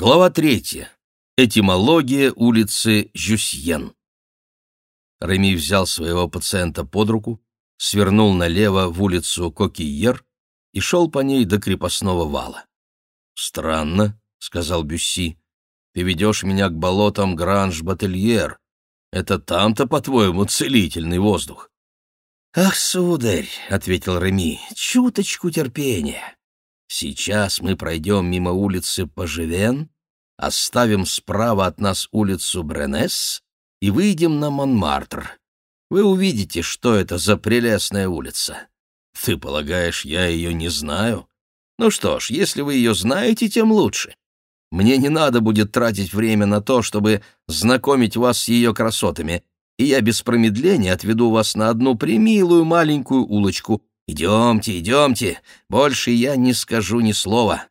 Глава третья. Этимология улицы Жюсьен. Реми взял своего пациента под руку, свернул налево в улицу Кокийер и шел по ней до крепостного вала. «Странно», — сказал Бюсси, — «ты ведешь меня к болотам Гранж-Бательер. Это там-то, по-твоему, целительный воздух». «Ах, сударь», — ответил Реми, — «чуточку терпения. Сейчас мы пройдем мимо улицы Поживен, оставим справа от нас улицу Бренес и выйдем на Монмартр. Вы увидите, что это за прелестная улица. Ты полагаешь, я ее не знаю? Ну что ж, если вы ее знаете, тем лучше. Мне не надо будет тратить время на то, чтобы знакомить вас с ее красотами, и я без промедления отведу вас на одну примилую маленькую улочку, «Идемте, идемте, больше я не скажу ни слова».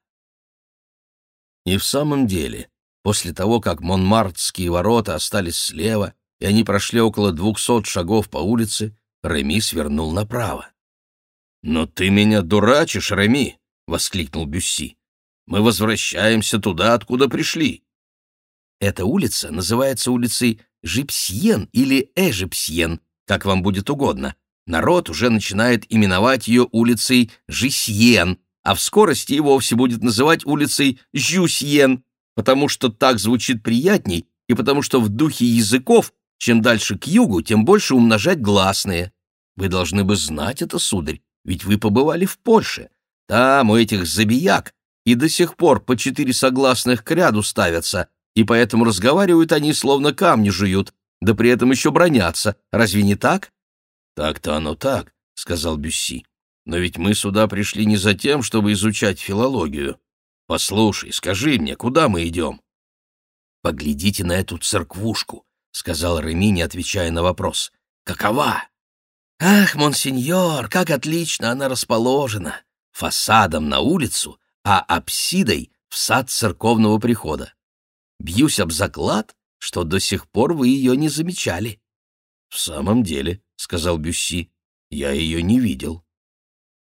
И в самом деле, после того, как Монмартские ворота остались слева, и они прошли около двухсот шагов по улице, Реми свернул направо. «Но ты меня дурачишь, Реми!» — воскликнул Бюсси. «Мы возвращаемся туда, откуда пришли». Эта улица называется улицей Жипсьен или Эжипсьен, как вам будет угодно, народ уже начинает именовать ее улицей Жисьен, а в скорости и вовсе будет называть улицей Жюсьен, потому что так звучит приятней и потому что в духе языков чем дальше к югу, тем больше умножать гласные. Вы должны бы знать это, сударь, ведь вы побывали в Польше. Там у этих забияк и до сих пор по четыре согласных к ряду ставятся, и поэтому разговаривают они словно камни жуют, да при этом еще бронятся. Разве не так? «Так-то оно так», — сказал Бюсси. «Но ведь мы сюда пришли не за тем, чтобы изучать филологию. Послушай, скажи мне, куда мы идем?» «Поглядите на эту церквушку», — сказал Реми, не отвечая на вопрос. «Какова?» «Ах, монсеньор, как отлично она расположена! Фасадом на улицу, а апсидой в сад церковного прихода. Бьюсь об заклад, что до сих пор вы ее не замечали». «В самом деле», — сказал Бюсси, — «я ее не видел».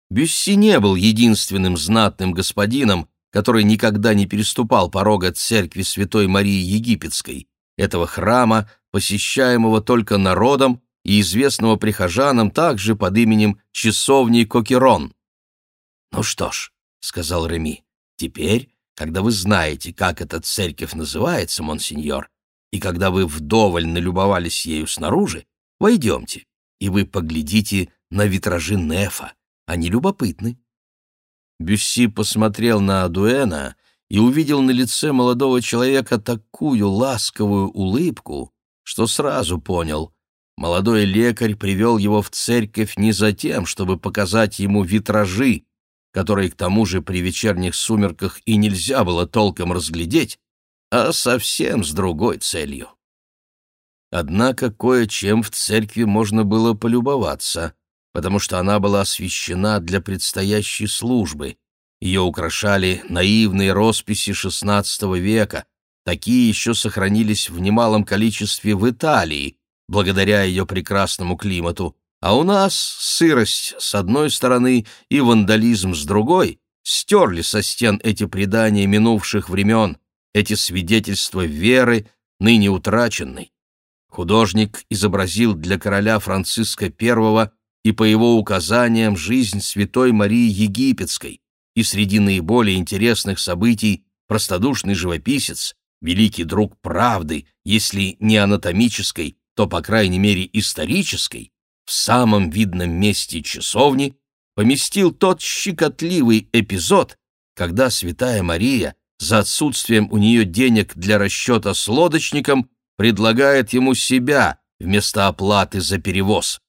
Бюсси не был единственным знатным господином, который никогда не переступал порога церкви Святой Марии Египетской, этого храма, посещаемого только народом и известного прихожанам также под именем Часовни Кокерон. «Ну что ж», — сказал Реми, — «теперь, когда вы знаете, как эта церковь называется, монсеньор, и когда вы вдоволь налюбовались ею снаружи, войдемте и вы поглядите на витражи Нефа. Они любопытны». Бюсси посмотрел на Адуэна и увидел на лице молодого человека такую ласковую улыбку, что сразу понял. Молодой лекарь привел его в церковь не за тем, чтобы показать ему витражи, которые к тому же при вечерних сумерках и нельзя было толком разглядеть, а совсем с другой целью. Однако кое-чем в церкви можно было полюбоваться, потому что она была освящена для предстоящей службы. Ее украшали наивные росписи XVI века, такие еще сохранились в немалом количестве в Италии, благодаря ее прекрасному климату, а у нас сырость с одной стороны и вандализм с другой стерли со стен эти предания минувших времен, эти свидетельства веры, ныне утраченной. Художник изобразил для короля Франциска I и по его указаниям жизнь святой Марии Египетской, и среди наиболее интересных событий простодушный живописец, великий друг правды, если не анатомической, то, по крайней мере, исторической, в самом видном месте часовни поместил тот щекотливый эпизод, когда святая Мария, за отсутствием у нее денег для расчета с лодочником, предлагает ему себя вместо оплаты за перевоз.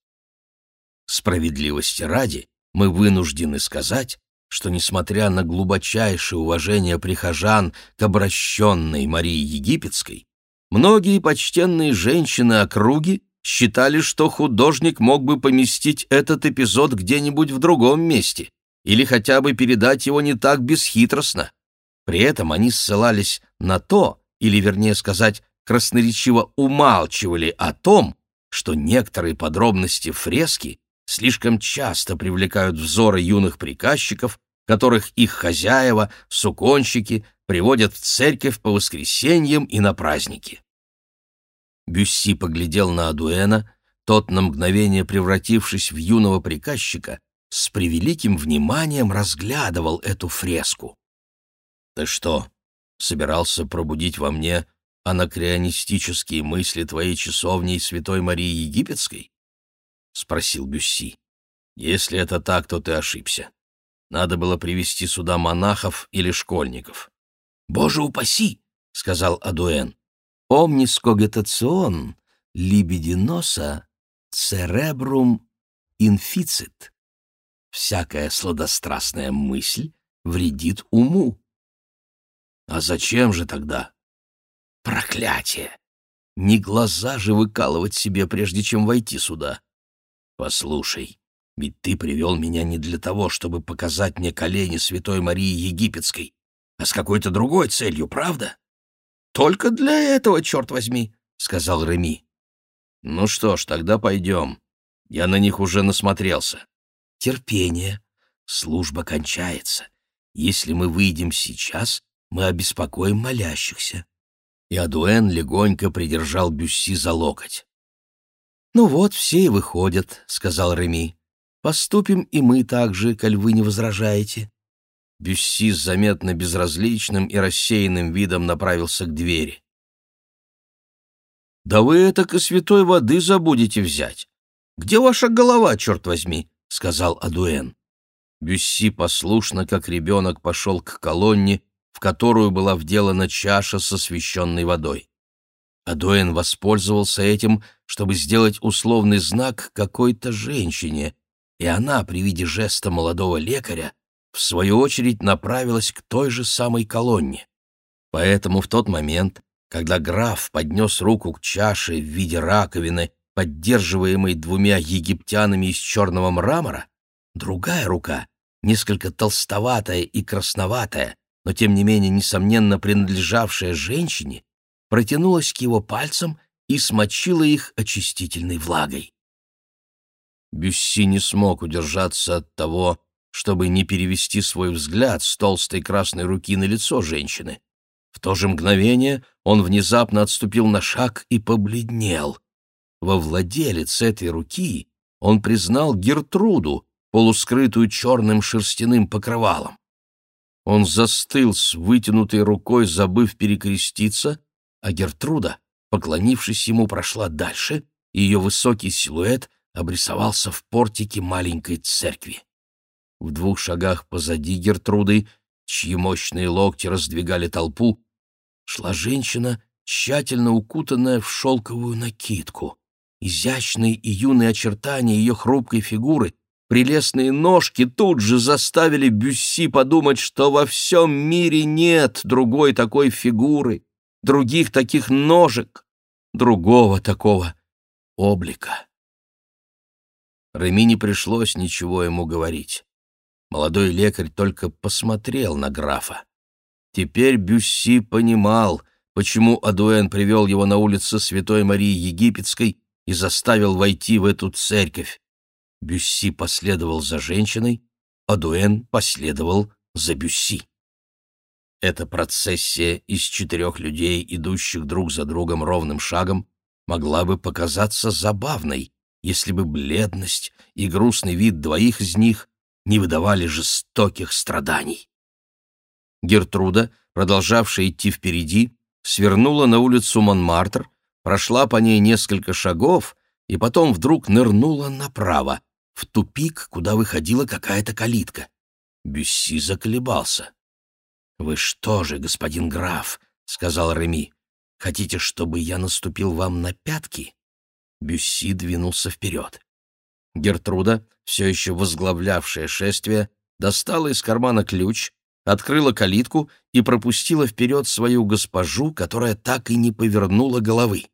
Справедливости ради, мы вынуждены сказать, что, несмотря на глубочайшее уважение прихожан к обращенной Марии Египетской, многие почтенные женщины округи считали, что художник мог бы поместить этот эпизод где-нибудь в другом месте или хотя бы передать его не так бесхитростно. При этом они ссылались на то, или, вернее сказать, красноречиво умалчивали о том, что некоторые подробности фрески слишком часто привлекают взоры юных приказчиков, которых их хозяева, суконщики, приводят в церковь по воскресеньям и на праздники. Бюсси поглядел на Адуэна, тот, на мгновение превратившись в юного приказчика, с превеликим вниманием разглядывал эту фреску. «Ты что, собирался пробудить во мне анакреонистические мысли твоей часовни Святой Марии Египетской?» — спросил Бюсси. «Если это так, то ты ошибся. Надо было привести сюда монахов или школьников». «Боже упаси!» — сказал Адуэн. «Omnis cogitatione libidinosa cerebrum inficit». Всякая сладострастная мысль вредит уму. А зачем же тогда? Проклятие! Не глаза же выкалывать себе, прежде чем войти сюда. Послушай, ведь ты привел меня не для того, чтобы показать мне колени Святой Марии Египетской, а с какой-то другой целью, правда? Только для этого, черт возьми, — сказал Реми. Ну что ж, тогда пойдем. Я на них уже насмотрелся. Терпение. Служба кончается. Если мы выйдем сейчас, мы обеспокоим молящихся. И Адуэн легонько придержал Бюсси за локоть. «Ну вот, все и выходят», — сказал Реми. «Поступим и мы так же, коль вы не возражаете». Бюсси с заметно безразличным и рассеянным видом направился к двери. «Да вы это и святой воды забудете взять. Где ваша голова, черт возьми?» — сказал Адуэн. Бюсси послушно, как ребенок, пошел к колонне, в которую была вделана чаша с освященной водой. Адуэн воспользовался этим, чтобы сделать условный знак какой-то женщине, и она, при виде жеста молодого лекаря, в свою очередь направилась к той же самой колонне. Поэтому в тот момент, когда граф поднес руку к чаше в виде раковины поддерживаемой двумя египтянами из черного мрамора, другая рука, несколько толстоватая и красноватая, но тем не менее несомненно принадлежавшая женщине, протянулась к его пальцам и смочила их очистительной влагой. Бюсси не смог удержаться от того, чтобы не перевести свой взгляд с толстой красной руки на лицо женщины. В то же мгновение он внезапно отступил на шаг и побледнел во владелец этой руки он признал Гертруду, полускрытую черным шерстяным покрывалом. Он застыл с вытянутой рукой, забыв перекреститься, а Гертруда, поклонившись ему, прошла дальше, и ее высокий силуэт обрисовался в портике маленькой церкви. В двух шагах позади Гертруды, чьи мощные локти раздвигали толпу, шла женщина, тщательно укутанная в шелковую накидку. Изящные и юные очертания ее хрупкой фигуры, прелестные ножки тут же заставили Бюсси подумать, что во всем мире нет другой такой фигуры, других таких ножек, другого такого облика. Реми не пришлось ничего ему говорить. Молодой лекарь только посмотрел на графа. Теперь Бюсси понимал, почему Адуэн привел его на улицу Святой Марии Египетской и заставил войти в эту церковь. Бюсси последовал за женщиной, а Дуэн последовал за Бюсси. Эта процессия из четырех людей, идущих друг за другом ровным шагом, могла бы показаться забавной, если бы бледность и грустный вид двоих из них не выдавали жестоких страданий. Гертруда, продолжавшая идти впереди, свернула на улицу Монмартр, прошла по ней несколько шагов и потом вдруг нырнула направо, в тупик, куда выходила какая-то калитка. Бюсси заколебался. «Вы что же, господин граф?» — сказал Реми. «Хотите, чтобы я наступил вам на пятки?» Бюсси двинулся вперед. Гертруда, все еще возглавлявшая шествие, достала из кармана ключ, открыла калитку и пропустила вперед свою госпожу, которая так и не повернула головы.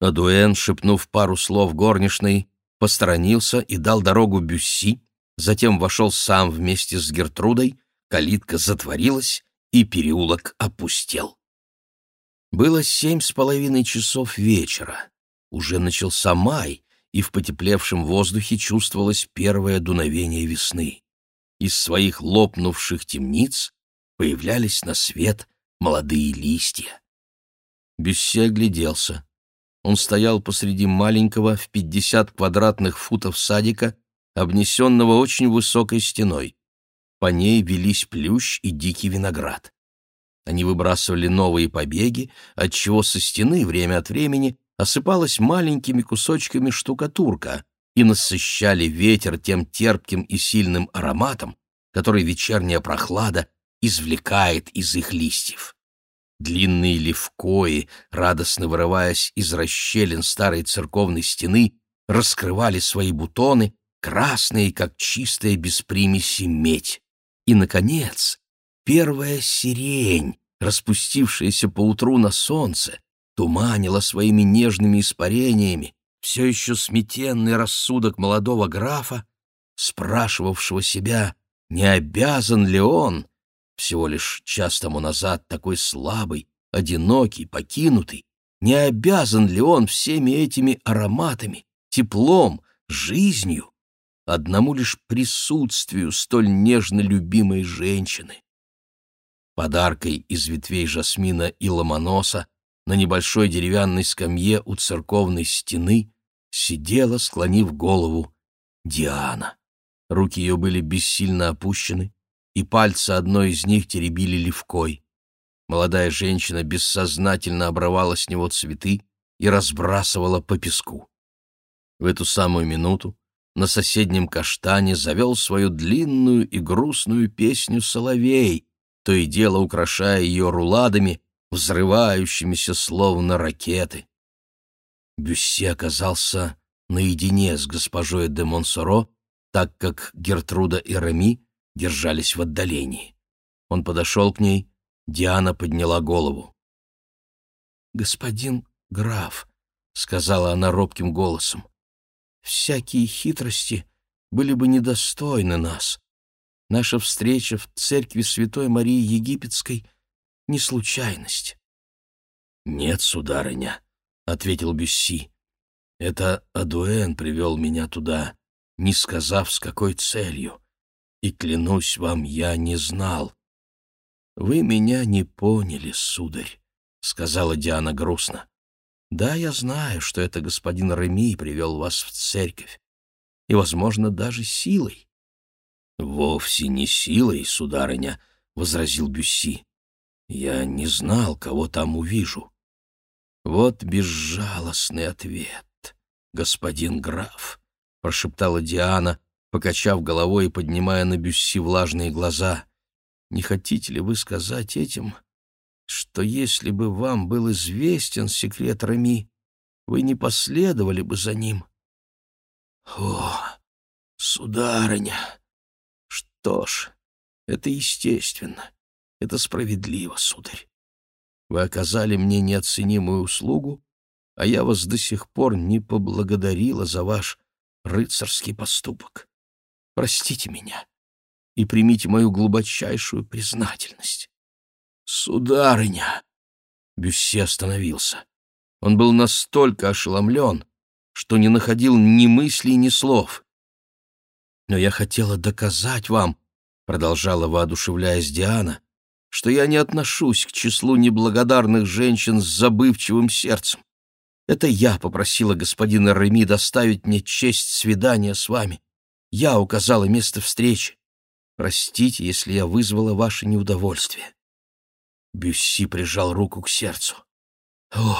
Адуэн, шепнув пару слов горничной, посторонился и дал дорогу Бюсси, затем вошел сам вместе с Гертрудой, калитка затворилась, и переулок опустел. Было семь с половиной часов вечера. Уже начался май, и в потеплевшем воздухе чувствовалось первое дуновение весны. Из своих лопнувших темниц появлялись на свет молодые листья. Бюссе огляделся. Он стоял посреди маленького в пятьдесят квадратных футов садика, обнесенного очень высокой стеной. По ней велись плющ и дикий виноград. Они выбрасывали новые побеги, отчего со стены время от времени осыпалась маленькими кусочками штукатурка и насыщали ветер тем терпким и сильным ароматом, который вечерняя прохлада извлекает из их листьев. Длинные левкои, радостно вырываясь из расщелин старой церковной стены, раскрывали свои бутоны, красные, как чистая без примеси медь. И, наконец, первая сирень, распустившаяся поутру на солнце, туманила своими нежными испарениями все еще сметенный рассудок молодого графа, спрашивавшего себя, не обязан ли он, всего лишь час тому назад такой слабый, одинокий, покинутый, не обязан ли он всеми этими ароматами, теплом, жизнью, одному лишь присутствию столь нежно любимой женщины. Подаркой из ветвей жасмина и ломоноса на небольшой деревянной скамье у церковной стены сидела, склонив голову, Диана. Руки ее были бессильно опущены, и пальцы одной из них теребили левкой. Молодая женщина бессознательно обрывала с него цветы и разбрасывала по песку. В эту самую минуту на соседнем каштане завел свою длинную и грустную песню соловей, то и дело украшая ее руладами, взрывающимися словно ракеты. Бюсси оказался наедине с госпожой де Монсоро, так как Гертруда и Реми держались в отдалении. Он подошел к ней, Диана подняла голову. «Господин граф», — сказала она робким голосом, — «всякие хитрости были бы недостойны нас. Наша встреча в церкви Святой Марии Египетской — не случайность». «Нет, сударыня», — ответил Бюсси. «Это Адуэн привел меня туда, не сказав, с какой целью. И, клянусь вам, я не знал». «Вы меня не поняли, сударь», — сказала Диана грустно. «Да, я знаю, что это господин Реми привел вас в церковь, и, возможно, даже силой. «Вовсе не силой, сударыня», — возразил Бюсси. «Я не знал, кого там увижу». «Вот безжалостный ответ, господин граф», — прошептала Диана, покачав головой и поднимая на Бюсси влажные глаза. «Не хотите ли вы сказать этим, что если бы вам был известен секрет Рами, вы не последовали бы за ним?» «О, сударыня!» Что ж, это естественно, это справедливо, сударь. Вы оказали мне неоценимую услугу, а я вас до сих пор не поблагодарила за ваш рыцарский поступок. Простите меня и примите мою глубочайшую признательность. Сударыня! Бюсси остановился. Он был настолько ошеломлен, что не находил ни мыслей, ни слов. Но я хотела доказать вам, продолжала воодушевляясь Диана, что я не отношусь к числу неблагодарных женщин с забывчивым сердцем. Это я попросила господина Реми доставить мне честь свидания с вами. Я указала место встречи. Простите, если я вызвала ваше неудовольствие. Бюсси прижал руку к сердцу. «О,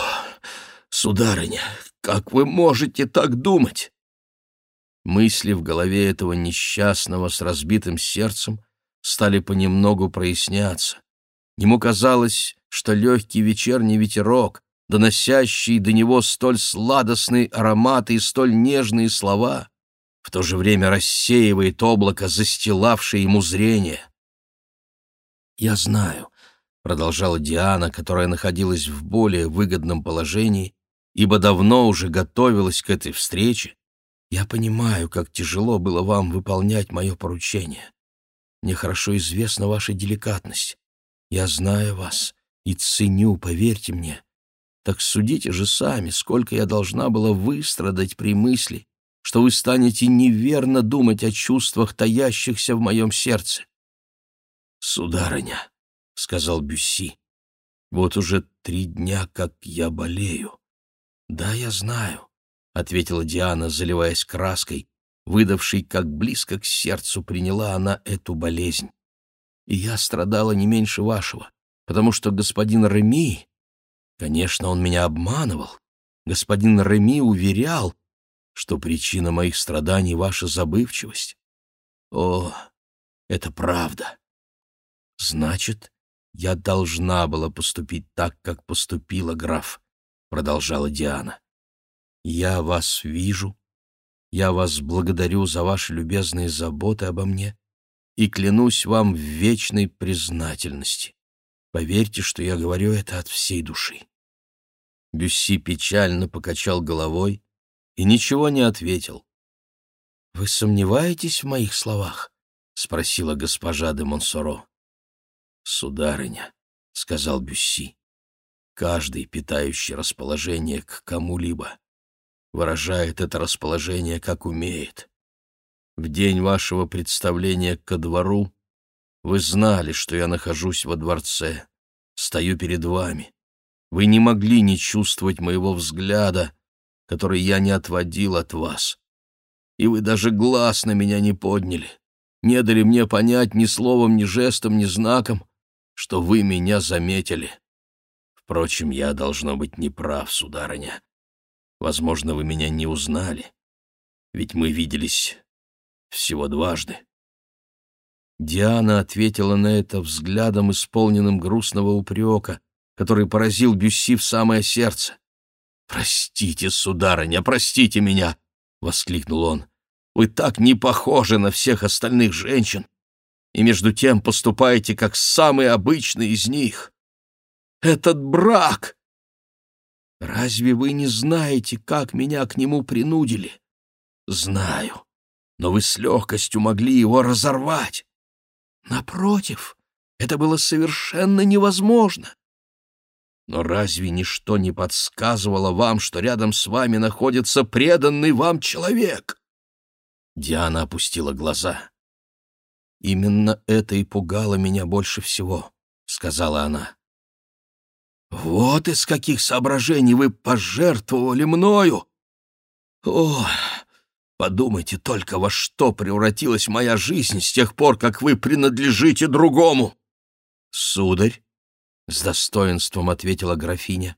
сударыня, как вы можете так думать? Мысли в голове этого несчастного с разбитым сердцем стали понемногу проясняться. Ему казалось, что легкий вечерний ветерок, доносящий до него столь сладостные ароматы и столь нежные слова, в то же время рассеивает облако, застилавшее ему зрение. «Я знаю», — продолжала Диана, которая находилась в более выгодном положении, ибо давно уже готовилась к этой встрече, я понимаю, как тяжело было вам выполнять мое поручение. Мне хорошо известна ваша деликатность. Я знаю вас и ценю, поверьте мне. Так судите же сами, сколько я должна была выстрадать при мысли, что вы станете неверно думать о чувствах, таящихся в моем сердце. Сударыня, — сказал Бюсси. «Вот уже три дня, как я болею». «Да, я знаю», — ответила Диана, заливаясь краской, выдавшей, как близко к сердцу приняла она эту болезнь. «И я страдала не меньше вашего, потому что господин Реми, конечно, он меня обманывал, господин Реми уверял, что причина моих страданий — ваша забывчивость. О, это правда. Значит, я должна была поступить так, как поступила граф, продолжала Диана. Я вас вижу, я вас благодарю за ваши любезные заботы обо мне и клянусь вам в вечной признательности. Поверьте, что я говорю это от всей души. Бюсси печально покачал головой и ничего не ответил. «Вы сомневаетесь в моих словах?» — спросила госпожа де Монсоро. «Сударыня», — сказал Бюсси, — «каждый, питающий расположение к кому-либо, выражает это расположение, как умеет. В день вашего представления ко двору вы знали, что я нахожусь во дворце, стою перед вами. Вы не могли не чувствовать моего взгляда, который я не отводил от вас. И вы даже глаз на меня не подняли, не дали мне понять ни словом, ни жестом, ни знаком, что вы меня заметили. Впрочем, я, должно быть, не прав, сударыня. Возможно, вы меня не узнали, ведь мы виделись всего дважды. Диана ответила на это взглядом, исполненным грустного упрека, который поразил Бюсси в самое сердце. «Простите, сударыня, простите меня!» — воскликнул он. «Вы так не похожи на всех остальных женщин, и между тем поступаете как самый обычный из них. Этот брак! Разве вы не знаете, как меня к нему принудили? Знаю, но вы с легкостью могли его разорвать. Напротив, это было совершенно невозможно. Но разве ничто не подсказывало вам, что рядом с вами находится преданный вам человек? Диана опустила глаза. «Именно это и пугало меня больше всего», — сказала она. «Вот из каких соображений вы пожертвовали мною! О, подумайте только, во что превратилась моя жизнь с тех пор, как вы принадлежите другому!» «Сударь», — с достоинством ответила графиня,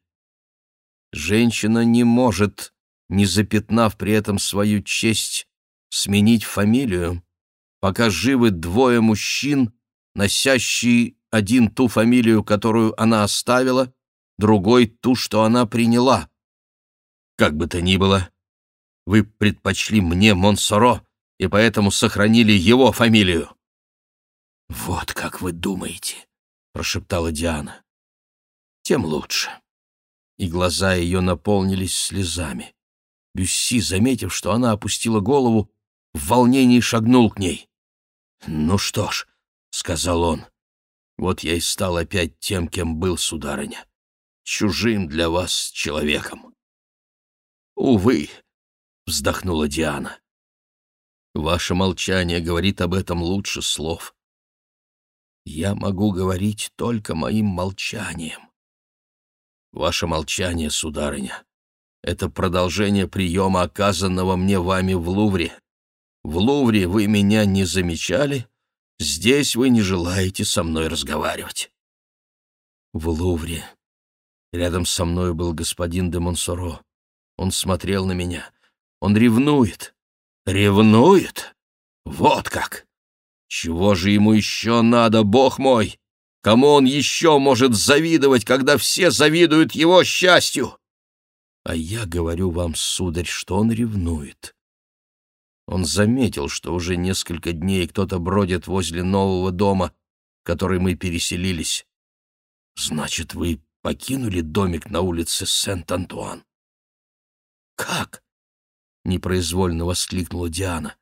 — «женщина не может, не запятнав при этом свою честь, сменить фамилию, пока живы двое мужчин, носящие один ту фамилию, которую она оставила, другой ту, что она приняла. Как бы то ни было, вы предпочли мне Монсоро и поэтому сохранили его фамилию. «Вот как вы думаете», — прошептала Диана. «Тем лучше». И глаза ее наполнились слезами. Бюсси, заметив, что она опустила голову, в волнении шагнул к ней. «Ну что ж», — сказал он, — «вот я и стал опять тем, кем был, сударыня, чужим для вас человеком». «Увы», — вздохнула Диана, — «ваше молчание говорит об этом лучше слов. Я могу говорить только моим молчанием. Ваше молчание, сударыня, — это продолжение приема, оказанного мне вами в Лувре. В Лувре вы меня не замечали, здесь вы не желаете со мной разговаривать. В Лувре. Рядом со мной был господин де Монсоро. Он смотрел на меня. Он ревнует. Ревнует? Вот как! Чего же ему еще надо, бог мой? Кому он еще может завидовать, когда все завидуют его счастью? А я говорю вам, сударь, что он ревнует. Он заметил, что уже несколько дней кто-то бродит возле нового дома, в который мы переселились. Значит, вы покинули домик на улице Сент-Антуан? Как? непроизвольно воскликнула Диана.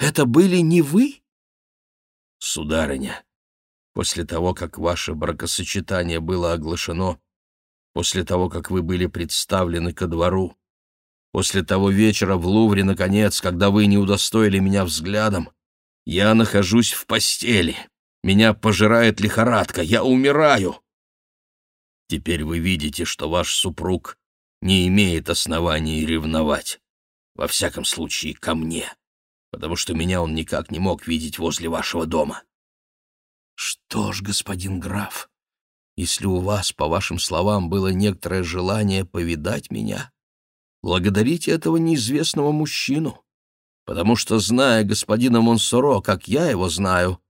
Это были не вы? Сударыня, после того, как ваше бракосочетание было оглашено, после того, как вы были представлены ко двору, После того вечера в Лувре, наконец, когда вы не удостоили меня взглядом, я нахожусь в постели. Меня пожирает лихорадка, я умираю. Теперь вы видите, что ваш супруг не имеет оснований ревновать. Во всяком случае, ко мне, потому что меня он никак не мог видеть возле вашего дома. Что ж, господин граф, если у вас, по вашим словам, было некоторое желание повидать меня, благодарите этого неизвестного мужчину, потому что, зная господина Монсоро, как я его знаю,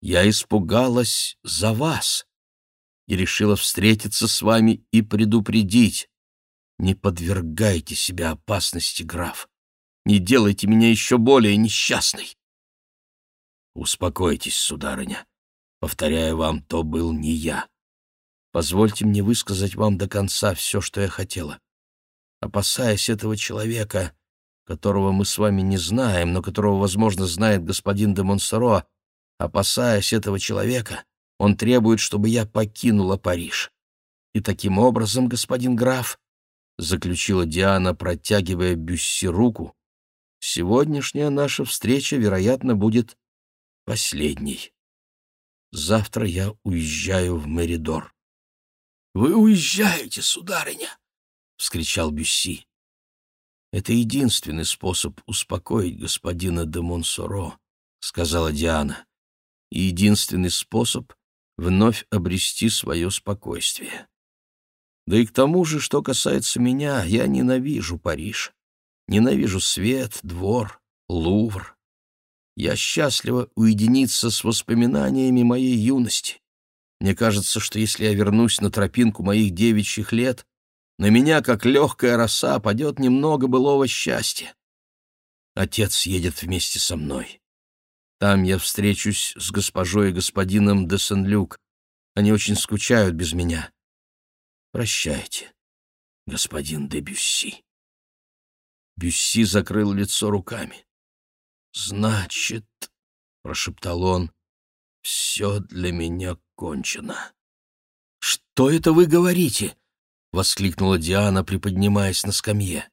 я испугалась за вас и решила встретиться с вами и предупредить. Не подвергайте себя опасности, граф. Не делайте меня еще более несчастной. Успокойтесь, сударыня. Повторяю вам, то был не я. Позвольте мне высказать вам до конца все, что я хотела. Опасаясь этого человека, которого мы с вами не знаем, но которого, возможно, знает господин де Монсоро, опасаясь этого человека, он требует, чтобы я покинула Париж. И таким образом, господин граф, — заключила Диана, протягивая Бюсси руку, — сегодняшняя наша встреча, вероятно, будет последней. Завтра я уезжаю в Меридор. — Вы уезжаете, сударыня! — вскричал Бюсси. «Это единственный способ успокоить господина де Монсоро», — сказала Диана, — «и единственный способ вновь обрести свое спокойствие. Да и к тому же, что касается меня, я ненавижу Париж. Ненавижу свет, двор, Лувр. Я счастлива уединиться с воспоминаниями моей юности. Мне кажется, что если я вернусь на тропинку моих девичьих лет, на меня, как легкая роса, падет немного былого счастья. Отец едет вместе со мной. Там я встречусь с госпожой и господином де Сен-Люк. Они очень скучают без меня. Прощайте, господин де Бюсси. Бюсси закрыл лицо руками. «Значит, — прошептал он, — все для меня кончено». «Что это вы говорите?» — воскликнула Диана, приподнимаясь на скамье.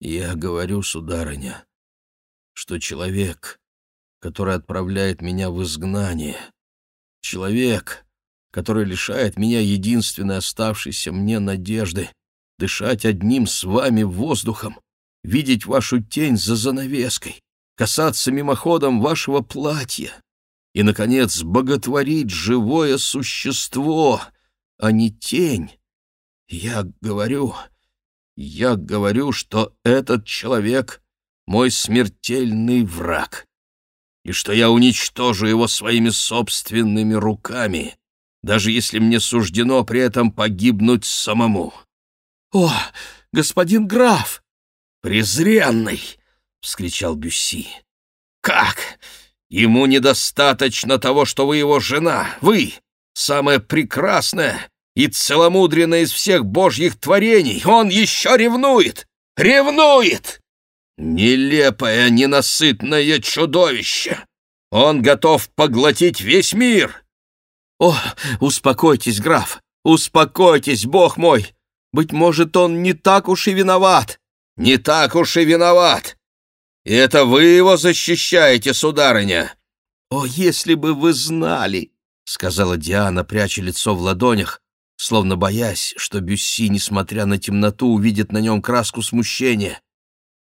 «Я говорю, сударыня, что человек, который отправляет меня в изгнание. Человек, который лишает меня единственной оставшейся мне надежды дышать одним с вами воздухом, видеть вашу тень за занавеской, касаться мимоходом вашего платья и, наконец, боготворить живое существо, а не тень. Я говорю, я говорю, что этот человек — мой смертельный враг и что я уничтожу его своими собственными руками, даже если мне суждено при этом погибнуть самому. — О, господин граф! — Презренный! — вскричал Бюсси. — Как? Ему недостаточно того, что вы его жена, вы, самая прекрасная и целомудренная из всех божьих творений. Он еще ревнует! Ревнует! Нелепое, ненасытное чудовище! Он готов поглотить весь мир! О, успокойтесь, граф, успокойтесь, бог мой! Быть может, он не так уж и виноват! Не так уж и виноват! И это вы его защищаете, сударыня! О, если бы вы знали! — сказала Диана, пряча лицо в ладонях, словно боясь, что Бюсси, несмотря на темноту, увидит на нем краску смущения.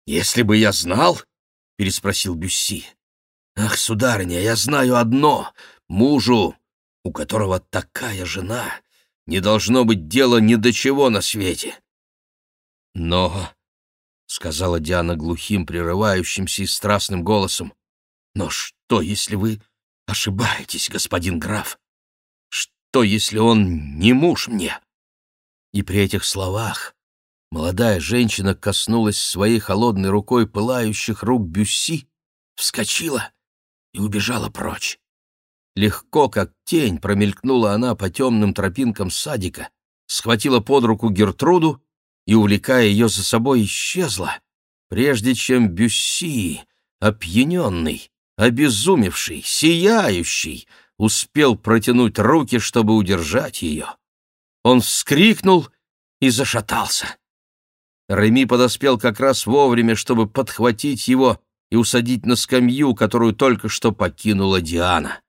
«Если бы я знал?» — переспросил Бюсси. «Ах, сударыня, я знаю одно. Мужу, у которого такая жена, не должно быть дела ни до чего на свете». «Но...» — сказала Диана глухим, прерывающимся и страстным голосом. «Но что, если вы ошибаетесь, господин граф? Что, если он не муж мне?» И при этих словах Молодая женщина коснулась своей холодной рукой пылающих рук Бюсси, вскочила и убежала прочь. Легко, как тень, промелькнула она по темным тропинкам садика, схватила под руку Гертруду и, увлекая ее за собой, исчезла, прежде чем Бюсси, опьяненный, обезумевший, сияющий, успел протянуть руки, чтобы удержать ее. Он вскрикнул и зашатался. Реми подоспел как раз вовремя, чтобы подхватить его и усадить на скамью, которую только что покинула Диана.